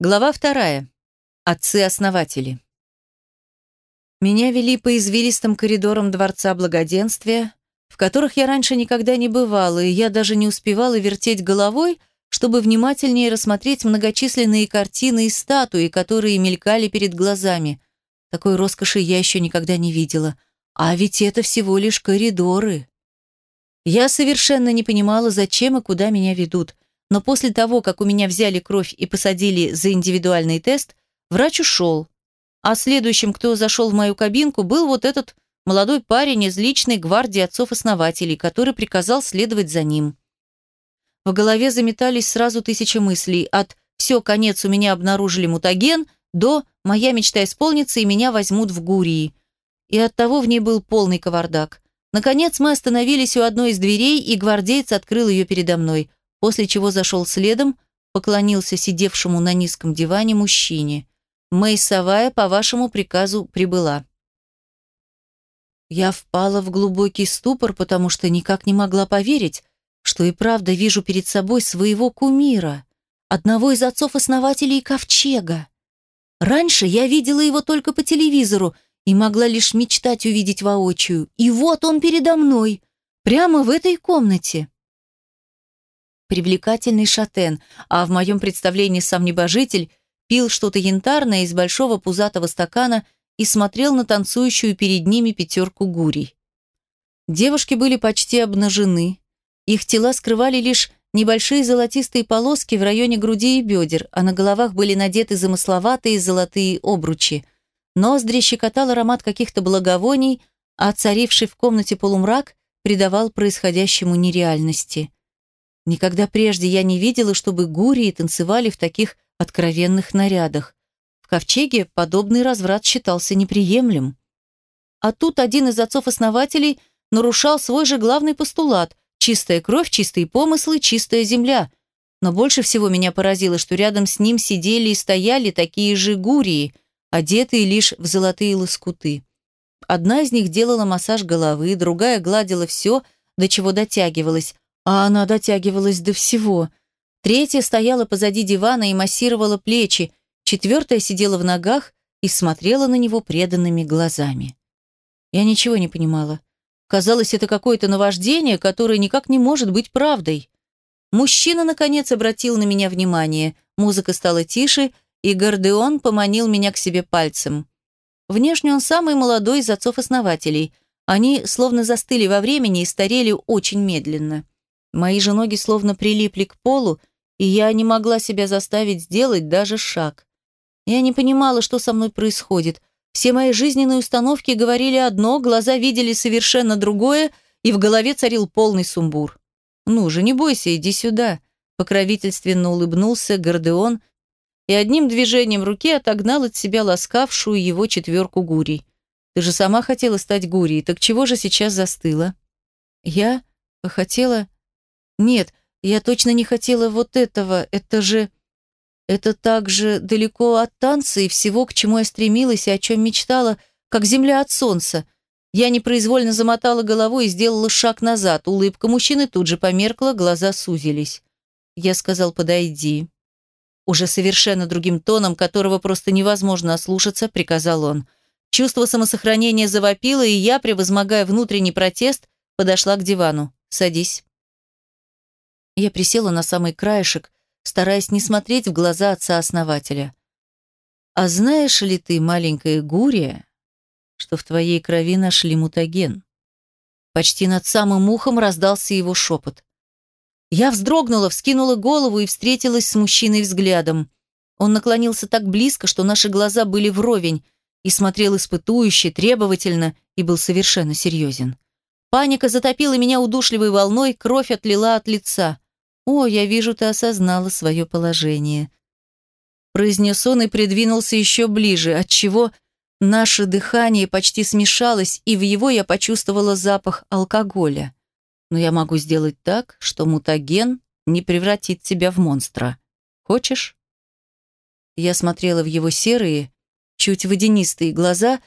Глава вторая. Отцы-основатели. Меня вели по извилистым коридорам Дворца Благоденствия, в которых я раньше никогда не бывала, и я даже не успевала вертеть головой, чтобы внимательнее рассмотреть многочисленные картины и статуи, которые мелькали перед глазами. Такой роскоши я еще никогда не видела. А ведь это всего лишь коридоры. Я совершенно не понимала, зачем и куда меня ведут – но после того, как у меня взяли кровь и посадили за индивидуальный тест, врач ушел. А следующим, кто зашел в мою кабинку, был вот этот молодой парень из личной гвардии отцов-основателей, который приказал следовать за ним. В голове заметались сразу тысячи мыслей, от «все, конец, у меня обнаружили мутаген» до «моя мечта исполнится и меня возьмут в Гурии». И оттого в ней был полный кавардак. Наконец мы остановились у одной из дверей, и гвардеец открыл ее передо мной – после чего зашел следом, поклонился сидевшему на низком диване мужчине. «Мэй Савая по вашему приказу прибыла». Я впала в глубокий ступор, потому что никак не могла поверить, что и правда вижу перед собой своего кумира, одного из отцов-основателей Ковчега. Раньше я видела его только по телевизору и могла лишь мечтать увидеть воочию. И вот он передо мной, прямо в этой комнате привлекательный шатен, а в моем представлении сам небожитель пил что-то янтарное из большого пузатого стакана и смотрел на танцующую перед ними пятерку гурий. Девушки были почти обнажены. Их тела скрывали лишь небольшие золотистые полоски в районе груди и бедер, а на головах были надеты замысловатые золотые обручи. Ноздри щекотал аромат каких-то благовоний, а царивший в комнате полумрак придавал происходящему нереальности. Никогда прежде я не видела, чтобы гурии танцевали в таких откровенных нарядах. В ковчеге подобный разврат считался неприемлем. А тут один из отцов-основателей нарушал свой же главный постулат – чистая кровь, чистые помыслы, чистая земля. Но больше всего меня поразило, что рядом с ним сидели и стояли такие же гурии, одетые лишь в золотые лоскуты. Одна из них делала массаж головы, другая гладила все, до чего дотягивалась, а она дотягивалась до всего. Третья стояла позади дивана и массировала плечи, четвертая сидела в ногах и смотрела на него преданными глазами. Я ничего не понимала. Казалось, это какое-то наваждение, которое никак не может быть правдой. Мужчина, наконец, обратил на меня внимание. Музыка стала тише, и Гордеон поманил меня к себе пальцем. Внешне он самый молодой из отцов-основателей. Они словно застыли во времени и старели очень медленно. Мои же ноги словно прилипли к полу, и я не могла себя заставить сделать даже шаг. Я не понимала, что со мной происходит. Все мои жизненные установки говорили одно, глаза видели совершенно другое, и в голове царил полный сумбур. «Ну же, не бойся, иди сюда», — покровительственно улыбнулся Гордеон и одним движением руки отогнал от себя ласкавшую его четверку гурий. «Ты же сама хотела стать гурией, так чего же сейчас застыла?» «Я хотела...» Нет, я точно не хотела вот этого. Это же... Это так же далеко от танца и всего, к чему я стремилась и о чем мечтала, как земля от солнца. Я непроизвольно замотала головой и сделала шаг назад. Улыбка мужчины тут же померкла, глаза сузились. Я сказал «подойди». Уже совершенно другим тоном, которого просто невозможно ослушаться, приказал он. Чувство самосохранения завопило, и я, превозмогая внутренний протест, подошла к дивану. «Садись». Я присела на самый краешек, стараясь не смотреть в глаза отца-основателя. «А знаешь ли ты, маленькая Гурия, что в твоей крови нашли мутаген?» Почти над самым ухом раздался его шепот. Я вздрогнула, вскинула голову и встретилась с мужчиной взглядом. Он наклонился так близко, что наши глаза были вровень, и смотрел испытующе, требовательно и был совершенно серьезен. Паника затопила меня удушливой волной, кровь отлила от лица. «О, я вижу, ты осознала свое положение», произнес он и придвинулся еще ближе, отчего наше дыхание почти смешалось, и в его я почувствовала запах алкоголя. Но я могу сделать так, что мутаген не превратит тебя в монстра. Хочешь? Я смотрела в его серые, чуть водянистые глаза,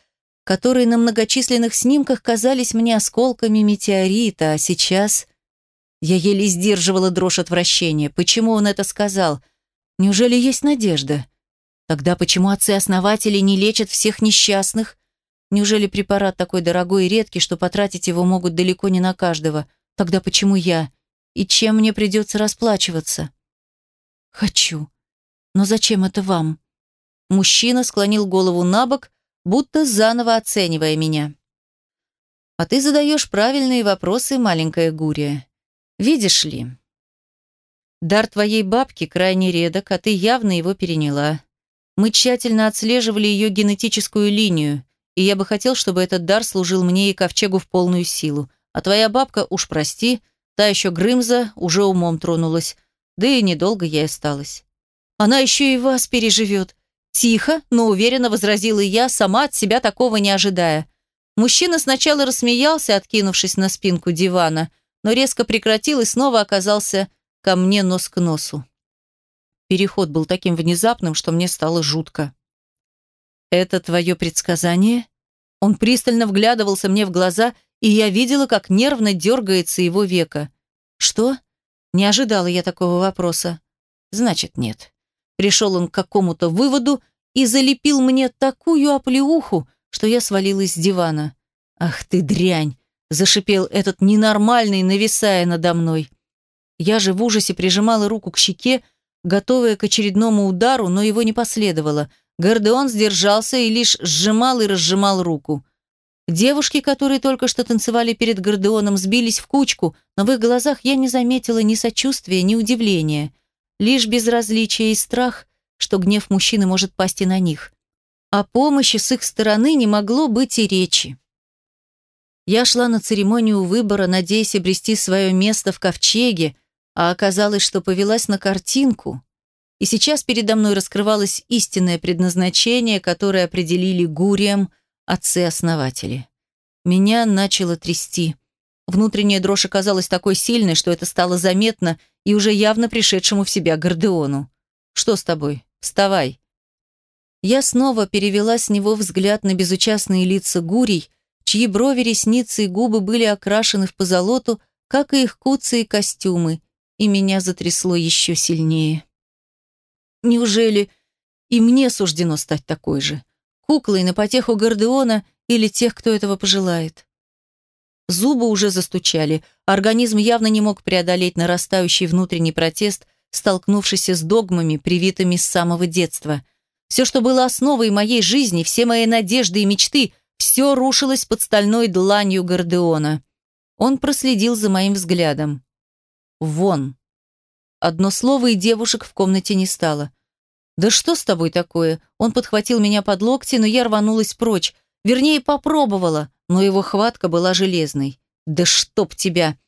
которые на многочисленных снимках казались мне осколками метеорита, а сейчас я еле сдерживала дрожь отвращения. Почему он это сказал? Неужели есть надежда? Тогда почему отцы-основатели не лечат всех несчастных? Неужели препарат такой дорогой и редкий, что потратить его могут далеко не на каждого? Тогда почему я? И чем мне придется расплачиваться? Хочу. Но зачем это вам? Мужчина склонил голову на бок, будто заново оценивая меня. А ты задаешь правильные вопросы, маленькая Гурия. Видишь ли, дар твоей бабки крайне редок, а ты явно его переняла. Мы тщательно отслеживали ее генетическую линию, и я бы хотел, чтобы этот дар служил мне и ковчегу в полную силу. А твоя бабка, уж прости, та еще Грымза, уже умом тронулась. Да и недолго ей осталось. Она еще и вас переживет. Тихо, но уверенно возразила я, сама от себя такого не ожидая. Мужчина сначала рассмеялся, откинувшись на спинку дивана, но резко прекратил и снова оказался ко мне нос к носу. Переход был таким внезапным, что мне стало жутко. «Это твое предсказание?» Он пристально вглядывался мне в глаза, и я видела, как нервно дергается его века. «Что?» Не ожидала я такого вопроса. «Значит, нет». Пришел он к какому-то выводу и залепил мне такую оплеуху, что я свалилась с дивана. «Ах ты дрянь!» – зашипел этот ненормальный, нависая надо мной. Я же в ужасе прижимала руку к щеке, готовая к очередному удару, но его не последовало. Гордеон сдержался и лишь сжимал и разжимал руку. Девушки, которые только что танцевали перед Гордеоном, сбились в кучку, но в их глазах я не заметила ни сочувствия, ни удивления. Лишь безразличие и страх, что гнев мужчины может пасть и на них. О помощи с их стороны не могло быть и речи. Я шла на церемонию выбора, надеясь обрести свое место в ковчеге, а оказалось, что повелась на картинку, и сейчас передо мной раскрывалось истинное предназначение, которое определили Гурием отцы-основатели. Меня начало трясти. Внутренняя дрожь оказалась такой сильной, что это стало заметно и уже явно пришедшему в себя Гордеону. «Что с тобой? Вставай!» Я снова перевела с него взгляд на безучастные лица гурий, чьи брови, ресницы и губы были окрашены в позолоту, как и их куцы и костюмы, и меня затрясло еще сильнее. Неужели и мне суждено стать такой же? Куклой на потеху Гордеона или тех, кто этого пожелает? Зубы уже застучали, организм явно не мог преодолеть нарастающий внутренний протест, столкнувшийся с догмами, привитыми с самого детства. Все, что было основой моей жизни, все мои надежды и мечты, все рушилось под стальной дланью Гордеона. Он проследил за моим взглядом. Вон. Одно слово, и девушек в комнате не стало. «Да что с тобой такое?» Он подхватил меня под локти, но я рванулась прочь. Вернее, попробовала, но его хватка была железной. «Да чтоб тебя!»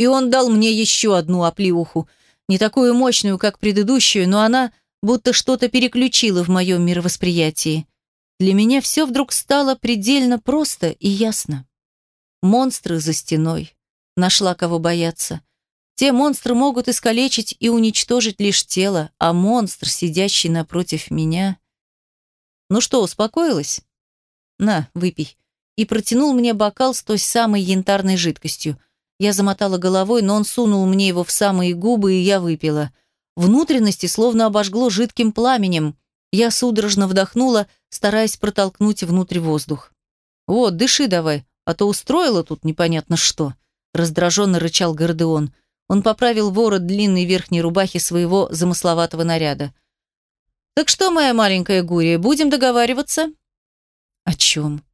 И он дал мне еще одну оплеуху. Не такую мощную, как предыдущую, но она будто что-то переключила в моем мировосприятии. Для меня все вдруг стало предельно просто и ясно. Монстры за стеной. Нашла кого бояться. Те монстры могут искалечить и уничтожить лишь тело, а монстр, сидящий напротив меня... Ну что, успокоилась? На, выпей. И протянул мне бокал с той самой янтарной жидкостью. Я замотала головой, но он сунул мне его в самые губы, и я выпила. Внутренности словно обожгло жидким пламенем. Я судорожно вдохнула, стараясь протолкнуть внутрь воздух. «Вот, дыши давай, а то устроила тут непонятно что», раздраженно рычал Гордеон. Он поправил ворот длинной верхней рубахи своего замысловатого наряда. «Так что, моя маленькая Гурия, будем договариваться?» «О чем?»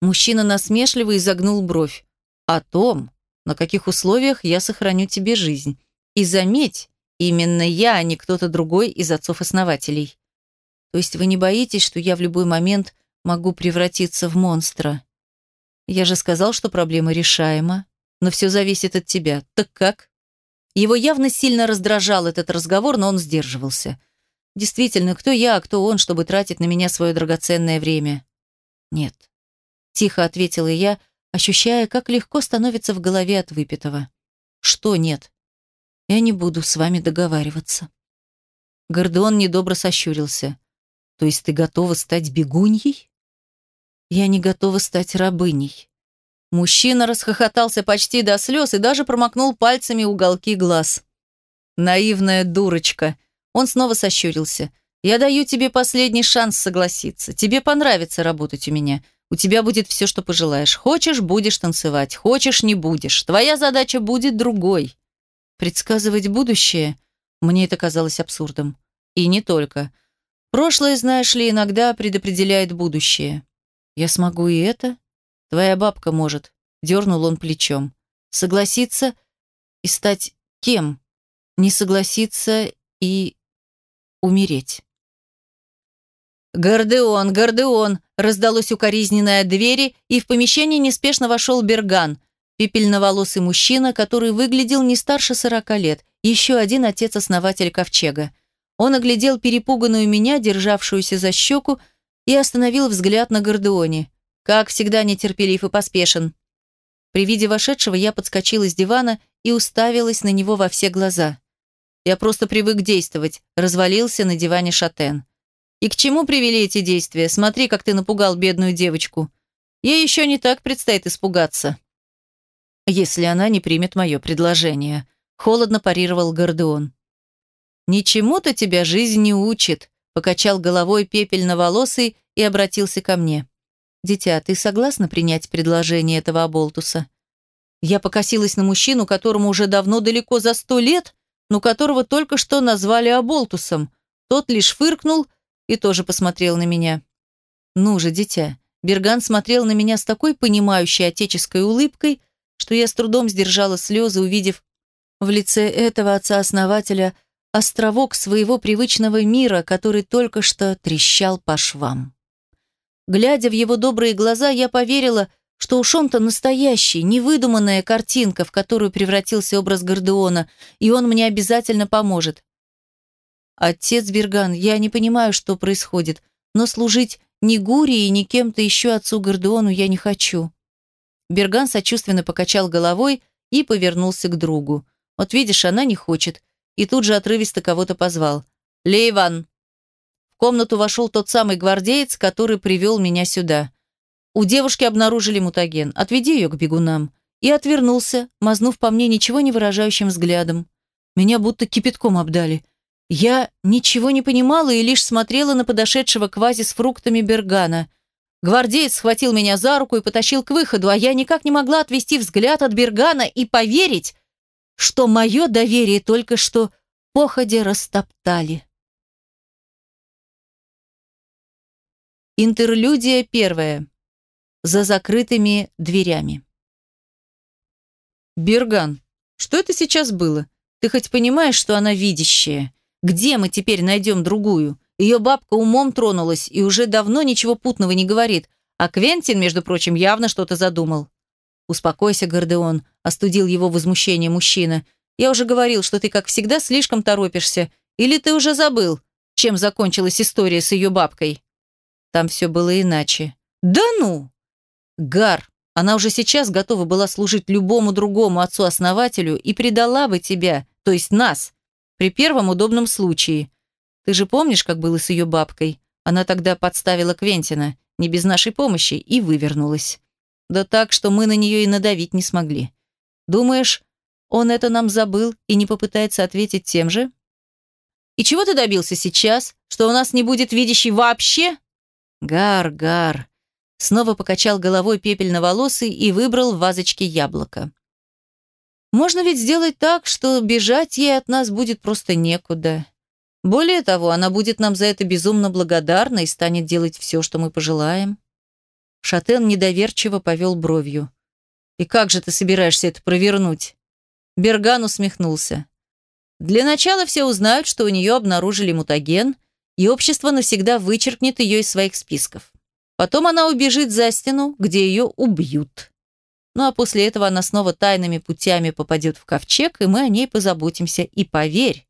Мужчина насмешливо изогнул бровь. «О том, на каких условиях я сохраню тебе жизнь. И заметь, именно я, а не кто-то другой из отцов-основателей. То есть вы не боитесь, что я в любой момент могу превратиться в монстра? Я же сказал, что проблема решаема но все зависит от тебя. Так как?» Его явно сильно раздражал этот разговор, но он сдерживался. «Действительно, кто я, а кто он, чтобы тратить на меня свое драгоценное время?» «Нет», — тихо ответила я, ощущая, как легко становится в голове от выпитого. «Что нет?» «Я не буду с вами договариваться». Гордон недобро сощурился. «То есть ты готова стать бегуньей?» «Я не готова стать рабыней», Мужчина расхохотался почти до слез и даже промокнул пальцами уголки глаз. Наивная дурочка. Он снова сощурился. Я даю тебе последний шанс согласиться. Тебе понравится работать у меня. У тебя будет все, что пожелаешь. Хочешь – будешь танцевать. Хочешь – не будешь. Твоя задача будет другой. Предсказывать будущее? Мне это казалось абсурдом. И не только. Прошлое, знаешь ли, иногда предопределяет будущее. Я смогу и это? Твоя бабка может. Дернул он плечом. Согласиться и стать кем? Не согласиться и умереть. «Гордеон, Гордеон!» раздалось укоризненное двери, и в помещение неспешно вошел Берган, пепельноволосый мужчина, который выглядел не старше сорока лет, еще один отец-основатель ковчега. Он оглядел перепуганную меня, державшуюся за щеку, и остановил взгляд на Гордеоне. Как всегда нетерпелив и поспешен. При виде вошедшего я подскочила с дивана и уставилась на него во все глаза. Я просто привык действовать, развалился на диване шатен. И к чему привели эти действия? Смотри, как ты напугал бедную девочку. Ей еще не так предстоит испугаться. Если она не примет мое предложение. Холодно парировал Гордеон. «Ничему-то тебя жизнь не учит», покачал головой пепельноволосый и обратился ко мне. «Дитя, ты согласна принять предложение этого оболтуса?» Я покосилась на мужчину, которому уже давно далеко за сто лет, но которого только что назвали оболтусом. Тот лишь фыркнул и тоже посмотрел на меня. «Ну же, дитя». Берган смотрел на меня с такой понимающей отеческой улыбкой, что я с трудом сдержала слезы, увидев в лице этого отца-основателя островок своего привычного мира, который только что трещал по швам. Глядя в его добрые глаза, я поверила, что уж он-то настоящий, невыдуманная картинка, в которую превратился образ Гордеона, и он мне обязательно поможет. «Отец Берган, я не понимаю, что происходит, но служить ни Гурии, ни кем-то еще отцу Гордеону я не хочу». Берган сочувственно покачал головой и повернулся к другу. «Вот видишь, она не хочет». И тут же отрывисто кого-то позвал. «Лейван!» В комнату вошел тот самый гвардеец, который привел меня сюда. У девушки обнаружили мутаген. Отведи ее к бегунам. И отвернулся, мазнув по мне ничего не выражающим взглядом. Меня будто кипятком обдали. Я ничего не понимала и лишь смотрела на подошедшего квази с фруктами Бергана. Гвардеец схватил меня за руку и потащил к выходу, а я никак не могла отвести взгляд от Бергана и поверить, что мое доверие только что походе растоптали. Интерлюдия первая. За закрытыми дверями. Берган, что это сейчас было? Ты хоть понимаешь, что она видящая? Где мы теперь найдем другую? Ее бабка умом тронулась и уже давно ничего путного не говорит, а Квентин, между прочим, явно что-то задумал. «Успокойся, Гордеон», – остудил его возмущение мужчина. «Я уже говорил, что ты, как всегда, слишком торопишься. Или ты уже забыл, чем закончилась история с ее бабкой?» Там все было иначе. «Да ну!» «Гар, она уже сейчас готова была служить любому другому отцу-основателю и предала бы тебя, то есть нас, при первом удобном случае. Ты же помнишь, как было с ее бабкой? Она тогда подставила Квентина, не без нашей помощи, и вывернулась. Да так, что мы на нее и надавить не смогли. Думаешь, он это нам забыл и не попытается ответить тем же? И чего ты добился сейчас? Что у нас не будет видящий вообще? Гар, гар. Снова покачал головой пепельноволосый и выбрал в вазочке яблоко. Можно ведь сделать так, что бежать ей от нас будет просто некуда. Более того, она будет нам за это безумно благодарна и станет делать все, что мы пожелаем. Шатен недоверчиво повел бровью. «И как же ты собираешься это провернуть?» Берган усмехнулся. «Для начала все узнают, что у нее обнаружили мутаген, и общество навсегда вычеркнет ее из своих списков. Потом она убежит за стену, где ее убьют. Ну а после этого она снова тайными путями попадет в ковчег, и мы о ней позаботимся. И поверь,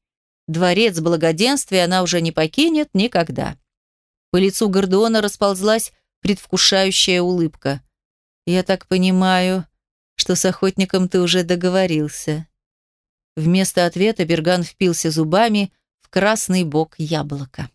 дворец благоденствия она уже не покинет никогда. По лицу Гордона расползлась предвкушающая улыбка. «Я так понимаю, что с охотником ты уже договорился». Вместо ответа Берган впился зубами в красный бок яблока.